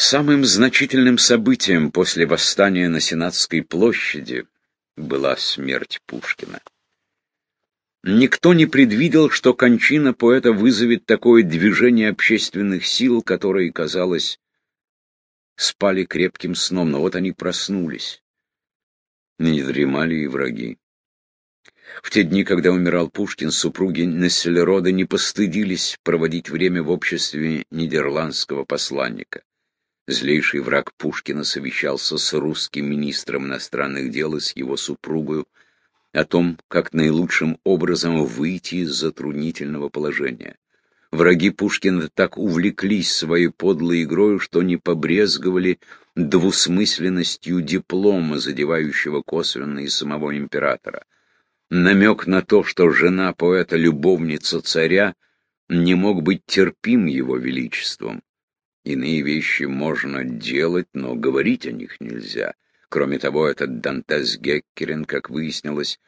Самым значительным событием после восстания на Сенатской площади была смерть Пушкина. Никто не предвидел, что кончина поэта вызовет такое движение общественных сил, которые, казалось, спали крепким сном, но вот они проснулись. Не дремали и враги. В те дни, когда умирал Пушкин, супруги Нессельрода не постыдились проводить время в обществе нидерландского посланника. Злейший враг Пушкина совещался с русским министром иностранных дел и с его супругою о том, как наилучшим образом выйти из затруднительного положения. Враги Пушкина так увлеклись своей подлой игрой, что не побрезговали двусмысленностью диплома, задевающего косвенно и самого императора. Намек на то, что жена поэта — любовница царя, не мог быть терпим его величеством. Иные вещи можно делать, но говорить о них нельзя. Кроме того, этот Дантес Геккерин, как выяснилось,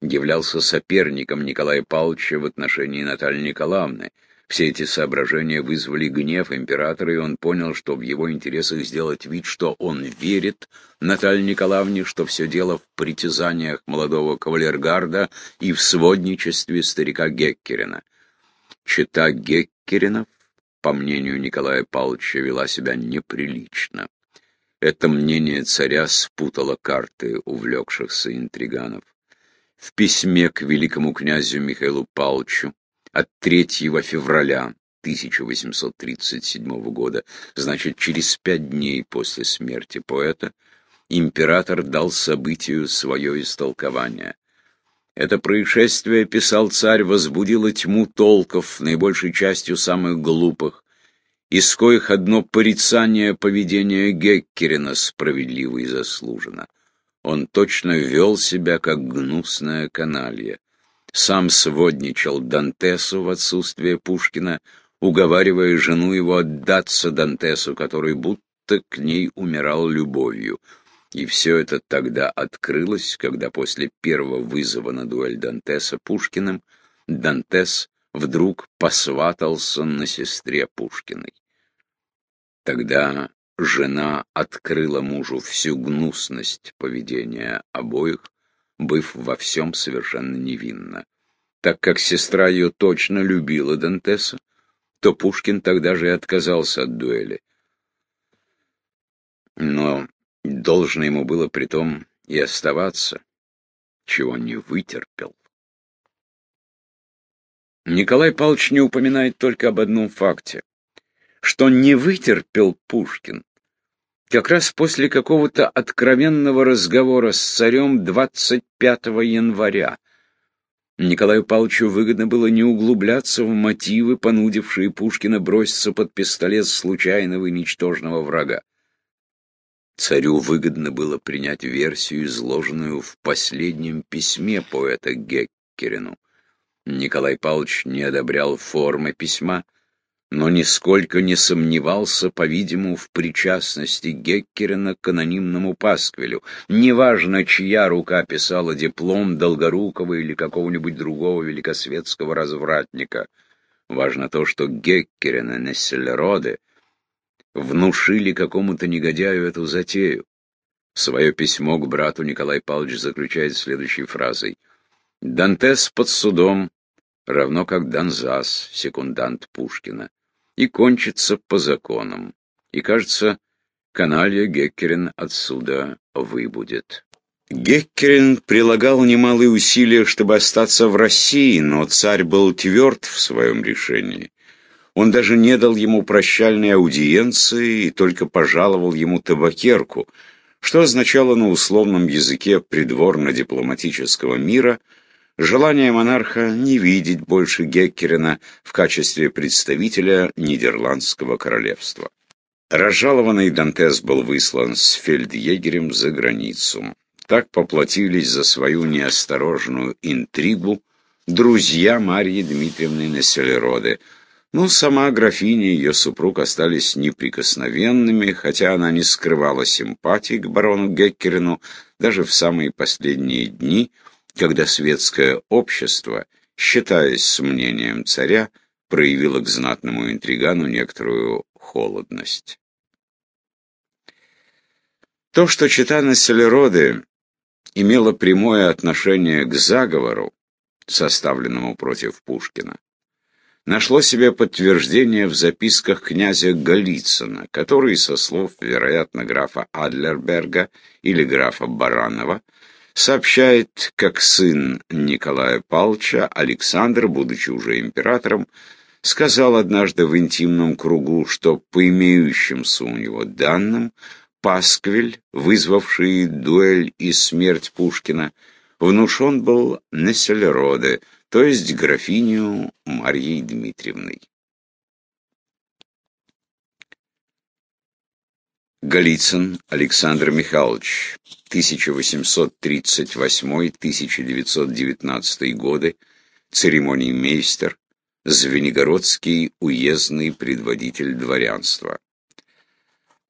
являлся соперником Николая Павловича в отношении Натальи Николаевны. Все эти соображения вызвали гнев императора, и он понял, что в его интересах сделать вид, что он верит Наталье Николаевне, что все дело в притязаниях молодого кавалергарда и в сводничестве старика Геккерина. Чита Геккеринов, по мнению Николая Павловича, вела себя неприлично. Это мнение царя спутало карты увлекшихся интриганов. В письме к великому князю Михаилу Павловичу от 3 февраля 1837 года, значит, через пять дней после смерти поэта, император дал событию свое истолкование. Это происшествие, писал царь, возбудило тьму толков, наибольшей частью самых глупых, из коих одно порицание поведения Геккерина справедливо и заслужено. Он точно вел себя, как гнусная каналья. Сам сводничал Дантесу в отсутствие Пушкина, уговаривая жену его отдаться Дантесу, который будто к ней умирал любовью. И все это тогда открылось, когда после первого вызова на дуэль Дантеса Пушкиным Дантес вдруг посватался на сестре Пушкиной. Тогда жена открыла мужу всю гнусность поведения обоих, быв во всем совершенно невинна. Так как сестра ее точно любила Дантеса, то Пушкин тогда же и отказался от дуэли. Но должно ему было притом и оставаться, чего не вытерпел. Николай Павлович не упоминает только об одном факте, что не вытерпел Пушкин как раз после какого-то откровенного разговора с царем 25 января. Николаю Павловичу выгодно было не углубляться в мотивы, понудившие Пушкина броситься под пистолет случайного и ничтожного врага. Царю выгодно было принять версию, изложенную в последнем письме поэта Геккерину. Николай Павлович не одобрял формы письма, но нисколько не сомневался, по-видимому, в причастности Геккерина к анонимному пасквилю. Неважно, чья рука писала диплом Долгорукова или какого-нибудь другого великосветского развратника. Важно то, что Геккерин и Нессельроде внушили какому-то негодяю эту затею. Свое письмо к брату Николай Павлович заключает следующей фразой. «Дантес под судом, равно как Донзас, секундант Пушкина и кончится по законам. И, кажется, каналья Геккерин отсюда выбудет. Геккерин прилагал немалые усилия, чтобы остаться в России, но царь был тверд в своем решении. Он даже не дал ему прощальной аудиенции и только пожаловал ему табакерку, что означало на условном языке придворно-дипломатического мира – Желание монарха не видеть больше Геккерина в качестве представителя Нидерландского королевства. Разжалованный Дантес был выслан с фельдъегерем за границу. Так поплатились за свою неосторожную интригу друзья Марьи Дмитриевны Несселероды, но сама графиня и ее супруг остались неприкосновенными, хотя она не скрывала симпатии к барону Геккерину даже в самые последние дни – когда светское общество, считаясь с мнением царя, проявило к знатному интригану некоторую холодность. То, что чита Населероды имела прямое отношение к заговору, составленному против Пушкина, нашло себе подтверждение в записках князя Голицына, который, со слов, вероятно, графа Адлерберга или графа Баранова, сообщает, как сын Николая Павловича Александр, будучи уже императором, сказал однажды в интимном кругу, что по имеющимся у него данным Пасквиль, вызвавший дуэль и смерть Пушкина, внушен был Несселероде, то есть графиню Марьей Дмитриевной. Голицын Александр Михайлович, 1838-1919 годы, церемоний мейстер, Звенигородский уездный предводитель дворянства.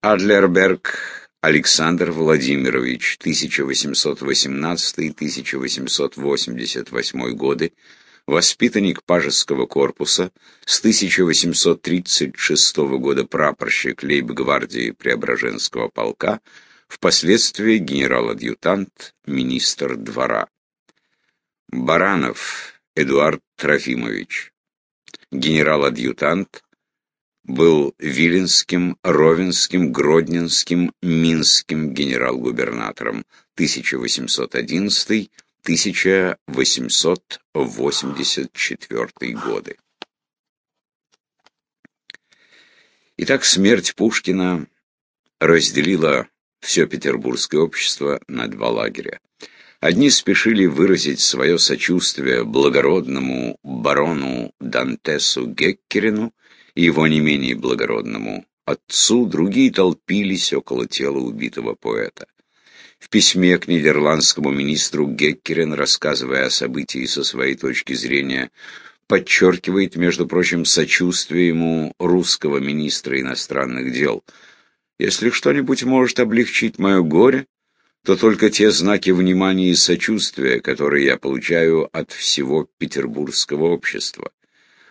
Адлерберг Александр Владимирович, 1818-1888 годы, воспитанник Пажеского корпуса, с 1836 года прапорщик лейб-гвардии Преображенского полка, впоследствии генерал-адъютант, министр двора. Баранов Эдуард Трофимович, генерал-адъютант, был Виленским, Ровенским, Гродненским, Минским генерал-губернатором 1811-1884 годы. Итак, смерть Пушкина разделила все петербургское общество на два лагеря. Одни спешили выразить свое сочувствие благородному барону Дантесу Геккерину, и его не менее благородному отцу, другие толпились около тела убитого поэта. В письме к нидерландскому министру Геккерен, рассказывая о событии со своей точки зрения, подчеркивает, между прочим, сочувствие ему русского министра иностранных дел. «Если что-нибудь может облегчить мое горе, то только те знаки внимания и сочувствия, которые я получаю от всего петербургского общества.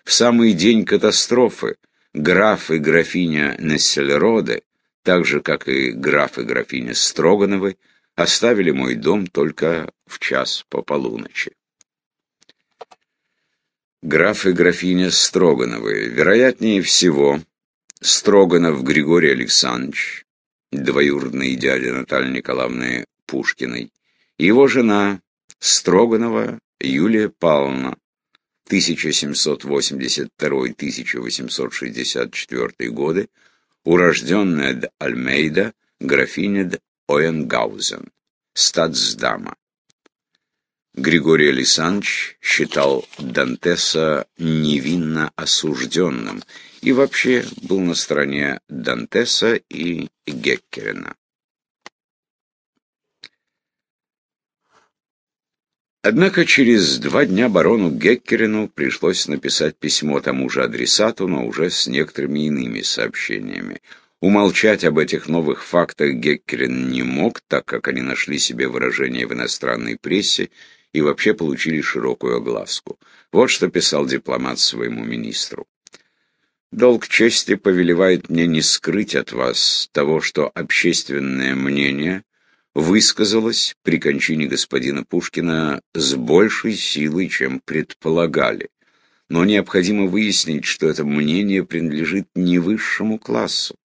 В самый день катастрофы граф и графиня Нессельроде, так же, как и граф и графиня Строгановы, оставили мой дом только в час по полуночи. Граф и графиня Строгановы, вероятнее всего, Строганов Григорий Александрович, двоюродный дядя Натальи Николаевны Пушкиной, его жена Строганова Юлия Павловна, 1782-1864 годы, урожденная Д. Альмейда, графиня Д. Оенгаузен, статсдама. Григорий Александрович считал Дантеса невинно осужденным и вообще был на стороне Дантеса и Геккерена. Однако через два дня барону Геккерину пришлось написать письмо тому же адресату, но уже с некоторыми иными сообщениями. Умолчать об этих новых фактах Геккерин не мог, так как они нашли себе выражение в иностранной прессе и вообще получили широкую огласку. Вот что писал дипломат своему министру. «Долг чести повелевает мне не скрыть от вас того, что общественное мнение высказалась при кончине господина Пушкина с большей силой, чем предполагали. Но необходимо выяснить, что это мнение принадлежит не высшему классу.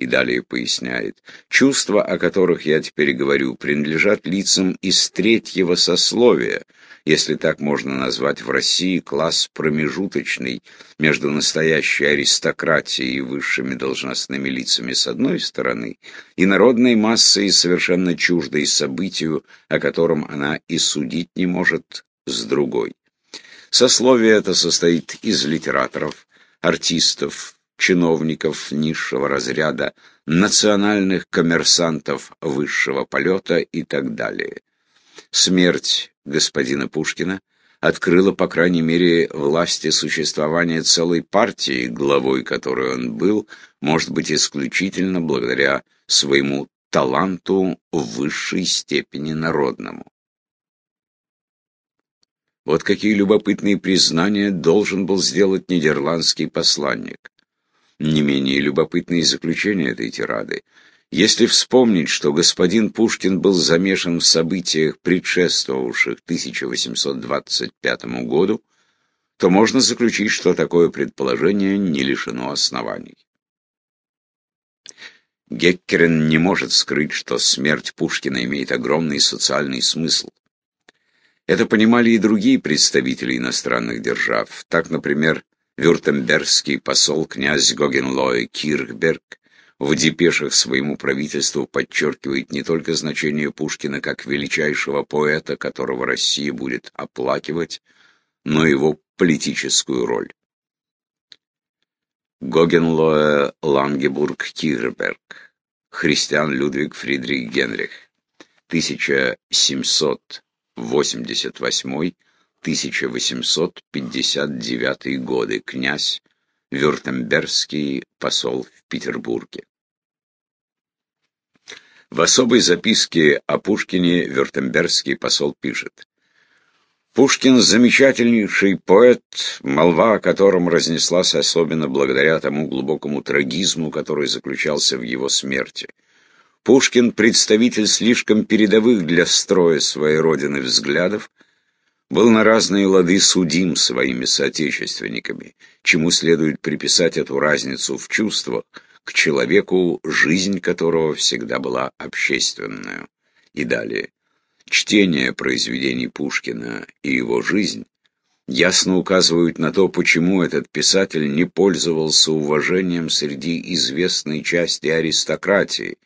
И далее поясняет, чувства, о которых я теперь говорю, принадлежат лицам из третьего сословия, если так можно назвать в России класс промежуточный между настоящей аристократией и высшими должностными лицами с одной стороны, и народной массой, совершенно чуждой событию, о котором она и судить не может, с другой. Сословие это состоит из литераторов, артистов, чиновников низшего разряда, национальных коммерсантов высшего полета и так далее. Смерть господина Пушкина открыла, по крайней мере, власти существования целой партии, главой которой он был, может быть, исключительно благодаря своему таланту в высшей степени народному. Вот какие любопытные признания должен был сделать нидерландский посланник. Не менее любопытные заключения этой тирады. Если вспомнить, что господин Пушкин был замешан в событиях, предшествовавших 1825 году, то можно заключить, что такое предположение не лишено оснований. Геккерен не может скрыть, что смерть Пушкина имеет огромный социальный смысл. Это понимали и другие представители иностранных держав. Так, например, вюртембергский посол князь Гогенлой Кирхберг в депешах своему правительству подчеркивает не только значение Пушкина как величайшего поэта, которого Россия будет оплакивать, но и его политическую роль. Гогенлоэ Лангебург Кирберг, Христиан Людвиг Фридрих Генрих, 1788-1859 годы, князь, Вюртембергский посол в Петербурге. В особой записке о Пушкине Вюртембергский посол пишет Пушкин – замечательнейший поэт, молва о котором разнеслась особенно благодаря тому глубокому трагизму, который заключался в его смерти. Пушкин – представитель слишком передовых для строя своей родины взглядов, был на разные лады судим своими соотечественниками, чему следует приписать эту разницу в чувствах к человеку, жизнь которого всегда была общественную. И далее. Чтение произведений Пушкина и его жизнь ясно указывают на то, почему этот писатель не пользовался уважением среди известной части аристократии,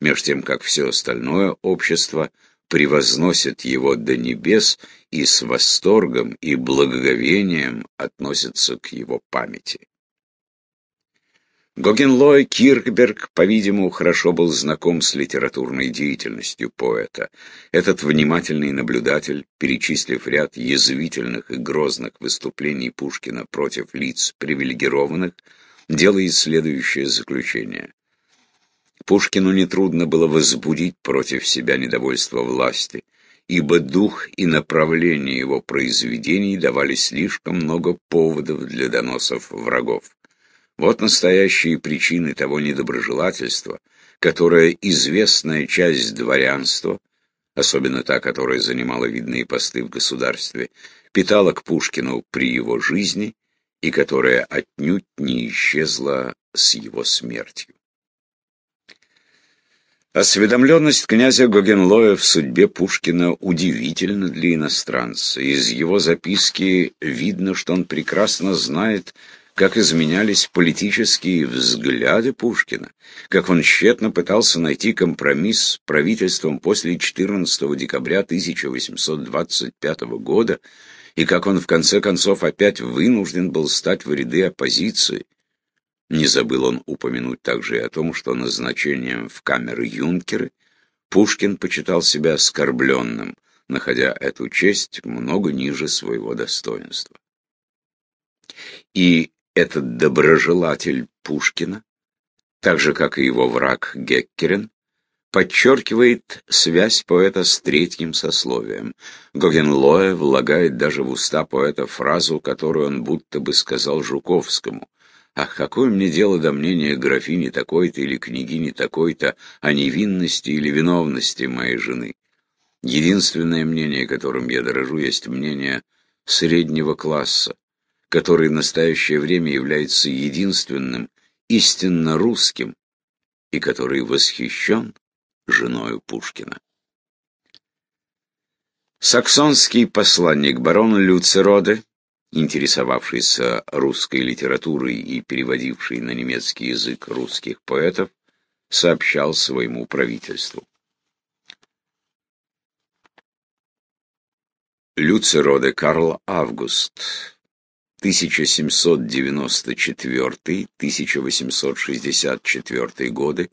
меж тем как все остальное общество превозносит его до небес и с восторгом и благоговением относится к его памяти. Гогенлой Киркберг, по-видимому, хорошо был знаком с литературной деятельностью поэта. Этот внимательный наблюдатель, перечислив ряд язвительных и грозных выступлений Пушкина против лиц привилегированных, делает следующее заключение. Пушкину нетрудно было возбудить против себя недовольство власти, ибо дух и направление его произведений давали слишком много поводов для доносов врагов. Вот настоящие причины того недоброжелательства, которое известная часть дворянства, особенно та, которая занимала видные посты в государстве, питала к Пушкину при его жизни и которая отнюдь не исчезла с его смертью. Осведомленность князя Гогенлоя в судьбе Пушкина удивительна для иностранца. Из его записки видно, что он прекрасно знает, как изменялись политические взгляды Пушкина, как он тщетно пытался найти компромисс с правительством после 14 декабря 1825 года, и как он в конце концов опять вынужден был стать в ряды оппозиции. Не забыл он упомянуть также и о том, что назначением в камеры юнкеры Пушкин почитал себя оскорбленным, находя эту честь много ниже своего достоинства. И этот доброжелатель Пушкина, так же, как и его враг Геккерен, подчеркивает связь поэта с третьим сословием. Гогенлоэ влагает даже в уста поэта фразу, которую он будто бы сказал Жуковскому. «Ах, какое мне дело до мнения графини такой-то или княгини такой-то о невинности или виновности моей жены? Единственное мнение, которым я дорожу, есть мнение среднего класса, который в настоящее время является единственным истинно русским и который восхищен женою Пушкина. Саксонский посланник барон Люцероде, интересовавшийся русской литературой и переводивший на немецкий язык русских поэтов, сообщал своему правительству. Люцероде Карл Август 1794-1864 годы,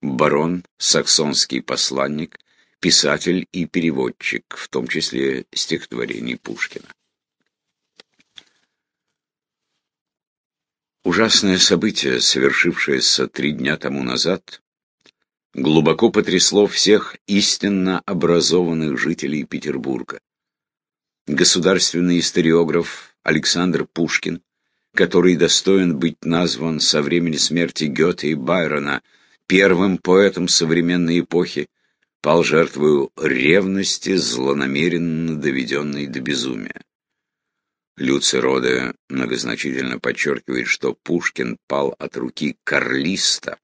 барон, саксонский посланник, писатель и переводчик, в том числе стихотворений Пушкина. Ужасное событие, совершившееся три дня тому назад, глубоко потрясло всех истинно образованных жителей Петербурга. Государственный историограф Александр Пушкин, который достоин быть назван со времени смерти Гёте и Байрона первым поэтом современной эпохи, пал жертвою ревности, злонамеренно доведенной до безумия. Люци Роде многозначительно подчеркивает, что Пушкин пал от руки карлиста,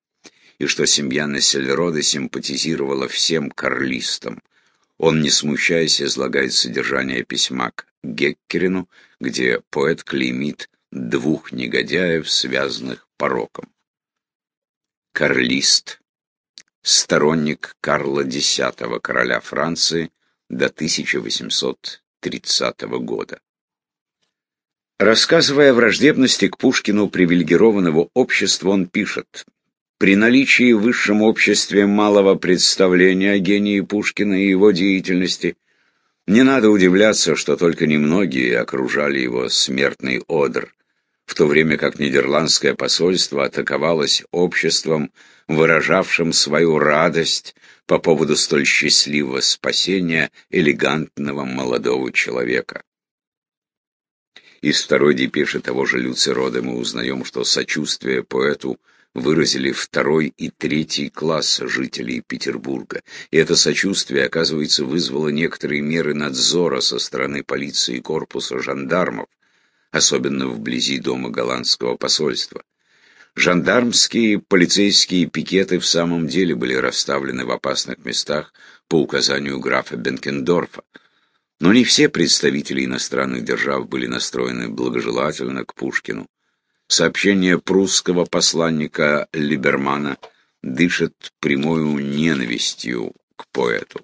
и что семья Нассельрода симпатизировала всем карлистам. Он, не смущаясь, излагает содержание письма к Геккерину, где поэт клеймит двух негодяев, связанных пороком. Карлист, сторонник Карла X, короля Франции, до 1830 года. Рассказывая о враждебности к Пушкину привилегированного общества, он пишет при наличии в высшем обществе малого представления о гении Пушкина и его деятельности, не надо удивляться, что только немногие окружали его смертный одр, в то время как нидерландское посольство атаковалось обществом, выражавшим свою радость по поводу столь счастливого спасения элегантного молодого человека. Из второй депеши того же Люцерода мы узнаем, что сочувствие поэту – выразили второй и третий класс жителей Петербурга, и это сочувствие, оказывается, вызвало некоторые меры надзора со стороны полиции и корпуса жандармов, особенно вблизи дома голландского посольства. Жандармские полицейские пикеты в самом деле были расставлены в опасных местах по указанию графа Бенкендорфа. Но не все представители иностранных держав были настроены благожелательно к Пушкину. Сообщение прусского посланника Либермана дышит прямою ненавистью к поэту.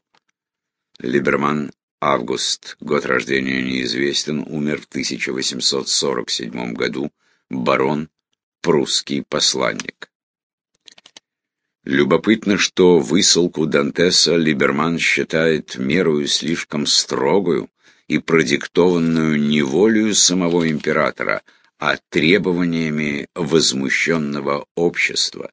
Либерман Август, год рождения неизвестен, умер в 1847 году, барон, прусский посланник. Любопытно, что высылку Дантеса Либерман считает мерою слишком строгую и продиктованную неволею самого императора – а требованиями возмущенного общества.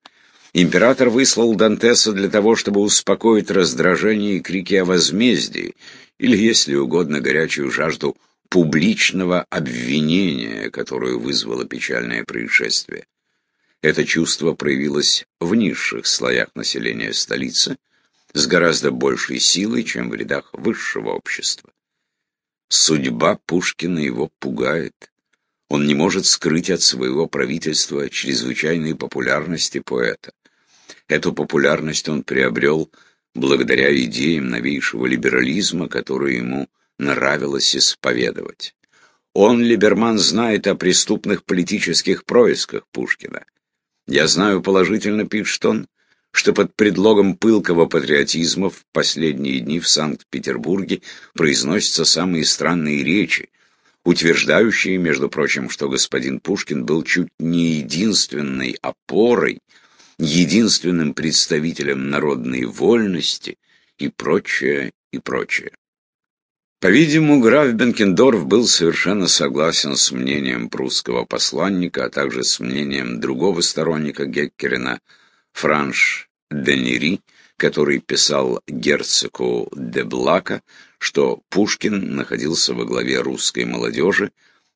Император выслал Дантеса для того, чтобы успокоить раздражение и крики о возмездии, или, если угодно, горячую жажду публичного обвинения, которую вызвало печальное происшествие. Это чувство проявилось в низших слоях населения столицы с гораздо большей силой, чем в рядах высшего общества. Судьба Пушкина его пугает. Он не может скрыть от своего правительства чрезвычайной популярности поэта. Эту популярность он приобрел благодаря идеям новейшего либерализма, которые ему нравилось исповедовать. Он, Либерман, знает о преступных политических происках Пушкина. Я знаю положительно, пишет он, что под предлогом пылкого патриотизма в последние дни в Санкт-Петербурге произносятся самые странные речи, утверждающие, между прочим, что господин Пушкин был чуть не единственной опорой, единственным представителем народной вольности и прочее, и прочее. По-видимому, граф Бенкендорф был совершенно согласен с мнением прусского посланника, а также с мнением другого сторонника Геккерина, Франш Денери, который писал герцогу де Блака, что Пушкин находился во главе русской молодежи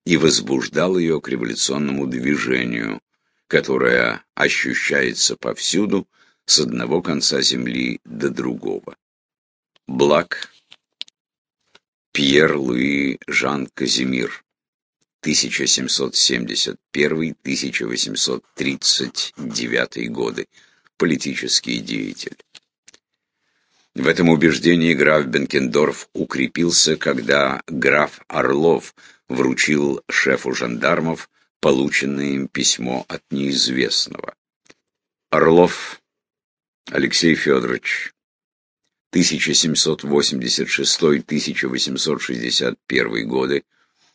и возбуждал ее к революционному движению, которое ощущается повсюду с одного конца земли до другого. Блак Пьер Луи Жан Казимир 1771-1839 годы, политический деятель. В этом убеждении граф Бенкендорф укрепился, когда граф Орлов вручил шефу жандармов полученное им письмо от неизвестного. Орлов Алексей Федорович 1786-1861 годы,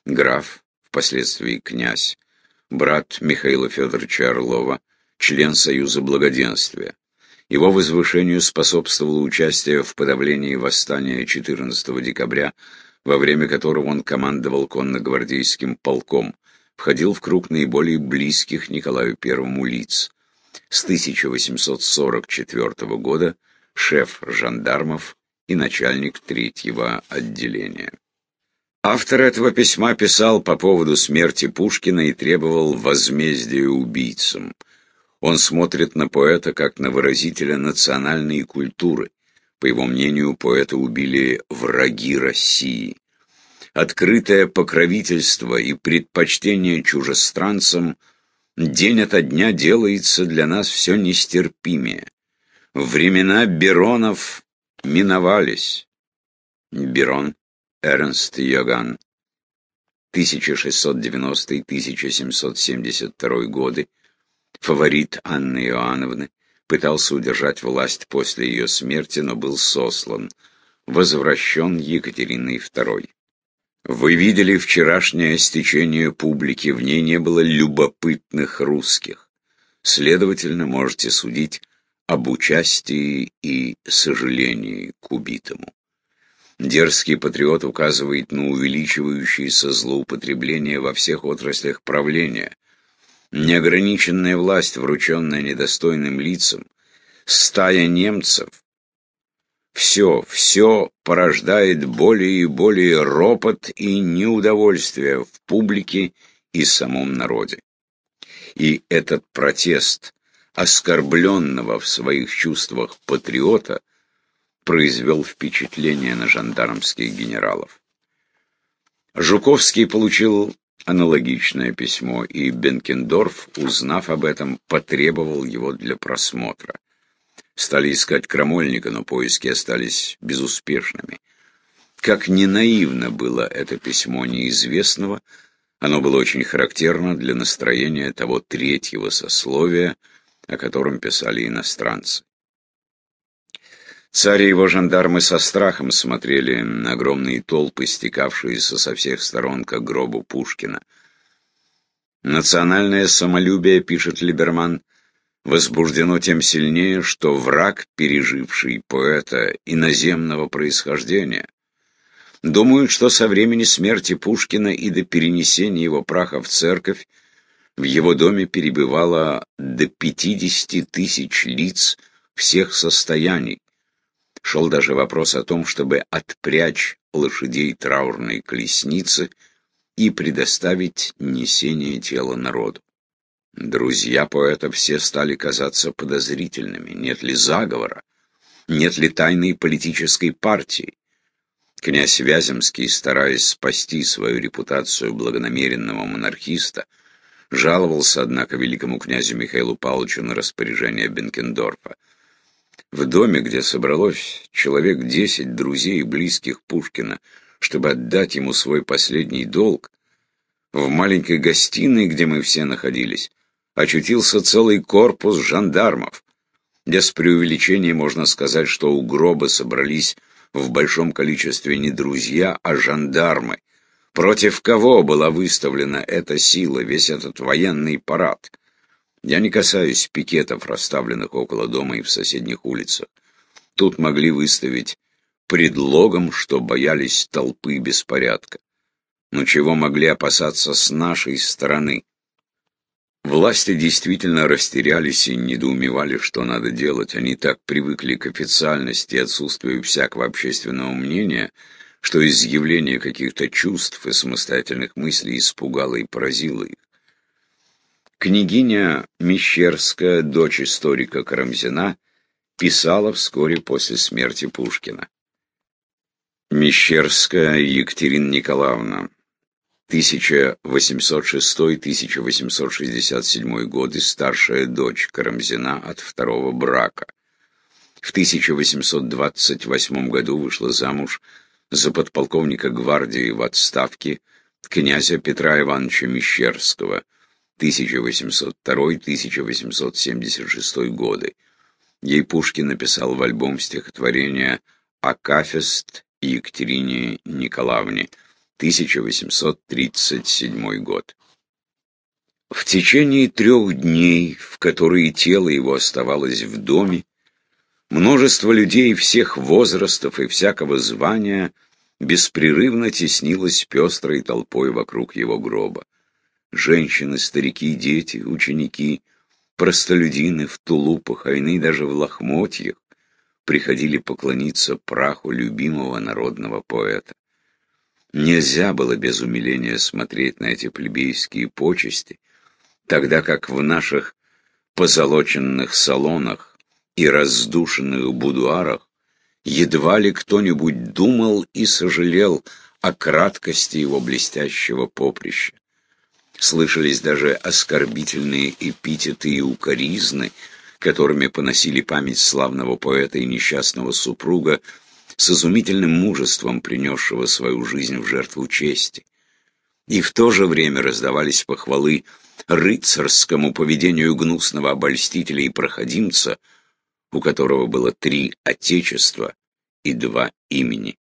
граф, впоследствии князь, брат Михаила Федоровича Орлова, член Союза Благоденствия. Его возвышению способствовало участие в подавлении восстания 14 декабря, во время которого он командовал конногвардейским полком, входил в круг наиболее близких Николаю I лиц. С 1844 года шеф жандармов и начальник третьего отделения. Автор этого письма писал по поводу смерти Пушкина и требовал возмездия убийцам. Он смотрит на поэта как на выразителя национальной культуры. По его мнению, поэта убили враги России. Открытое покровительство и предпочтение чужестранцам день ото дня делается для нас все нестерпимее. Времена Беронов миновались. Берон, Эрнст Йоган, 1690-1772 годы, фаворит Анны Иоанновны, пытался удержать власть после ее смерти, но был сослан, возвращен Екатериной II. Вы видели вчерашнее стечение публики, в ней не было любопытных русских. Следовательно, можете судить об участии и сожалении к убитому. Дерзкий патриот указывает на увеличивающееся злоупотребление во всех отраслях правления. Неограниченная власть, врученная недостойным лицам, стая немцев, все, все порождает более и более ропот и неудовольствие в публике и самом народе. И этот протест оскорбленного в своих чувствах патриота произвел впечатление на жандармских генералов. Жуковский получил аналогичное письмо, и Бенкендорф, узнав об этом, потребовал его для просмотра. Стали искать крамольника, но поиски остались безуспешными. Как не наивно было это письмо неизвестного, оно было очень характерно для настроения того третьего сословия, о котором писали иностранцы. Царь и его жандармы со страхом смотрели на огромные толпы, стекавшиеся со всех сторон к гробу Пушкина. «Национальное самолюбие», — пишет Либерман, — возбуждено тем сильнее, что враг, переживший поэта иноземного происхождения, думает, что со времени смерти Пушкина и до перенесения его праха в церковь в его доме перебывало до пятидесяти тысяч лиц всех состояний, Шел даже вопрос о том, чтобы отпрячь лошадей траурной колесницы и предоставить несение тела народу. Друзья поэта все стали казаться подозрительными. Нет ли заговора? Нет ли тайной политической партии? Князь Вяземский, стараясь спасти свою репутацию благонамеренного монархиста, жаловался, однако, великому князю Михаилу Павловичу на распоряжение Бенкендорфа. В доме, где собралось человек десять друзей и близких Пушкина, чтобы отдать ему свой последний долг, в маленькой гостиной, где мы все находились, очутился целый корпус жандармов. Без преувеличения можно сказать, что у гроба собрались в большом количестве не друзья, а жандармы. Против кого была выставлена эта сила, весь этот военный парад? Я не касаюсь пикетов, расставленных около дома и в соседних улицах. Тут могли выставить предлогом, что боялись толпы беспорядка. Но чего могли опасаться с нашей стороны? Власти действительно растерялись и недоумевали, что надо делать. Они так привыкли к официальности и отсутствию всякого общественного мнения, что изъявление каких-то чувств и самостоятельных мыслей испугало и поразило их. Княгиня Мещерская, дочь историка Карамзина, писала вскоре после смерти Пушкина. Мещерская Екатерина Николаевна, 1806-1867 годы, старшая дочь Карамзина от второго брака. В 1828 году вышла замуж за подполковника гвардии в отставке князя Петра Ивановича Мещерского – 1802-1876 годы. Ей Пушкин написал в альбом стихотворение «Акафист Екатерине Николаевне», 1837 год. В течение трех дней, в которые тело его оставалось в доме, множество людей всех возрастов и всякого звания беспрерывно теснилось пестрой толпой вокруг его гроба женщины, старики, дети, ученики, простолюдины в тулупах, а иные даже в лохмотьях, приходили поклониться праху любимого народного поэта. Нельзя было без умиления смотреть на эти плебейские почести, тогда как в наших позолоченных салонах и раздушенных будуарах едва ли кто-нибудь думал и сожалел о краткости его блестящего поприща. Слышались даже оскорбительные эпитеты и укоризны, которыми поносили память славного поэта и несчастного супруга, с изумительным мужеством принесшего свою жизнь в жертву чести. И в то же время раздавались похвалы рыцарскому поведению гнусного обольстителя и проходимца, у которого было три отечества и два имени.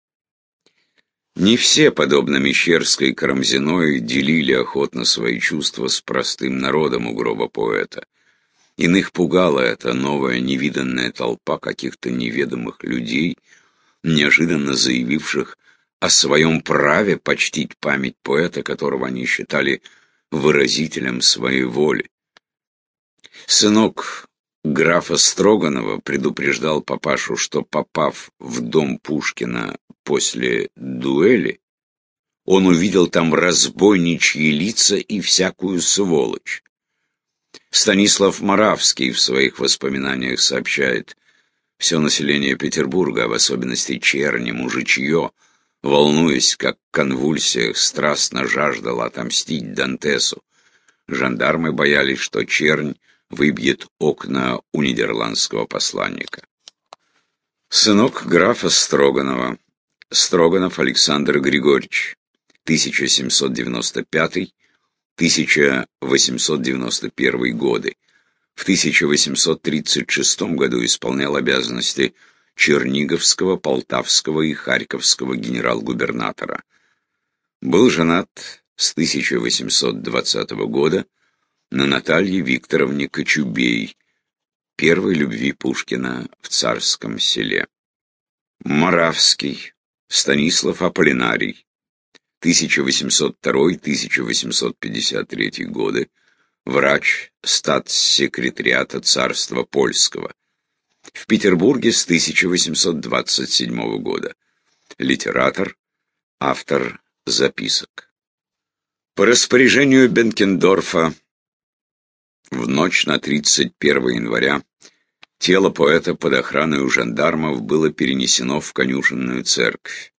Не все, подобно Мещерской и Карамзиной, делили охотно свои чувства с простым народом у гроба поэта. Иных пугала эта новая невиданная толпа каких-то неведомых людей, неожиданно заявивших о своем праве почтить память поэта, которого они считали выразителем своей воли. Сынок графа Строганова предупреждал папашу, что, попав в дом Пушкина после дуэли, он увидел там разбойничьи лица и всякую сволочь. Станислав Моравский в своих воспоминаниях сообщает, все население Петербурга, в особенности черни, мужичье, волнуясь, как в конвульсиях, страстно жаждало отомстить Дантесу. Жандармы боялись, что чернь выбьет окна у нидерландского посланника. Сынок графа Строганова, Строганов Александр Григорьевич, 1795-1891 годы, в 1836 году исполнял обязанности Черниговского, Полтавского и Харьковского генерал-губернатора. Был женат с 1820 года на Наталье Викторовне Кочубей, первой любви Пушкина в царском селе. Моравский, Станислав Аполлинарий, 1802-1853 годы, врач статс-секретариата царства польского. В Петербурге с 1827 года. Литератор, автор записок. По распоряжению Бенкендорфа в ночь на 31 января тело поэта под охраной у жандармов было перенесено в конюшенную церковь.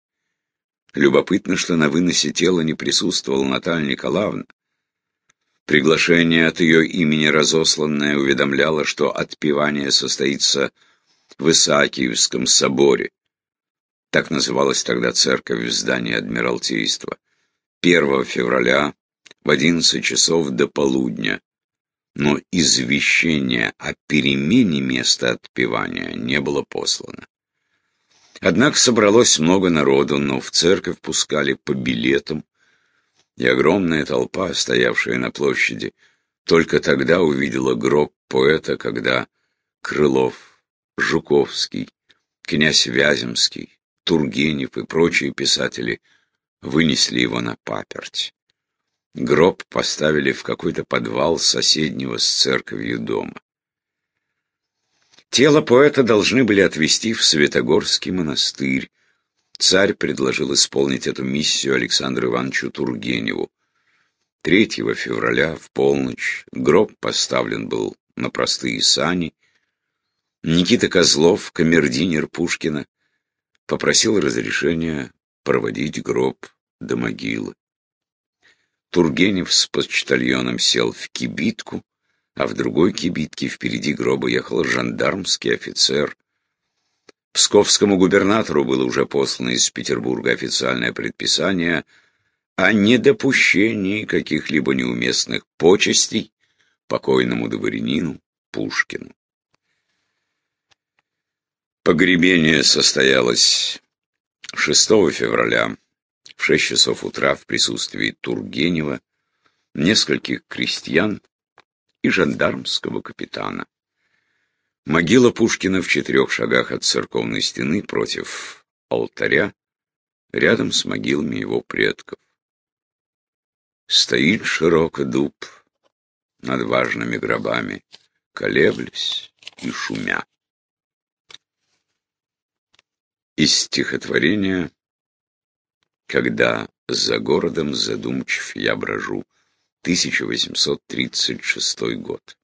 Любопытно, что на выносе тела не присутствовала Наталья Николаевна, Приглашение от ее имени разосланное уведомляло, что отпевание состоится в Исаакиевском соборе. Так называлась тогда церковь в здании Адмиралтейства. 1 февраля в 11 часов до полудня. Но извещение о перемене места отпевания не было послано. Однако собралось много народу, но в церковь пускали по билетам, и огромная толпа, стоявшая на площади, только тогда увидела гроб поэта, когда Крылов, Жуковский, князь Вяземский, Тургенев и прочие писатели вынесли его на паперть. Гроб поставили в какой-то подвал соседнего с церковью дома. Тело поэта должны были отвезти в Светогорский монастырь, Царь предложил исполнить эту миссию Александру Ивановичу Тургеневу. 3 февраля в полночь гроб поставлен был на простые сани. Никита Козлов, камердинер Пушкина, попросил разрешения проводить гроб до могилы. Тургенев с почтальоном сел в кибитку, а в другой кибитке впереди гроба ехал жандармский офицер Псковскому губернатору было уже послано из Петербурга официальное предписание о недопущении каких-либо неуместных почестей покойному дворянину Пушкину. Погребение состоялось 6 февраля в 6 часов утра в присутствии Тургенева, нескольких крестьян и жандармского капитана. Могила Пушкина в четырех шагах от церковной стены против алтаря, рядом с могилами его предков. Стоит широко дуб над важными гробами, колеблясь и шумя. Из стихотворения «Когда за городом задумчив я брожу», 1836 год.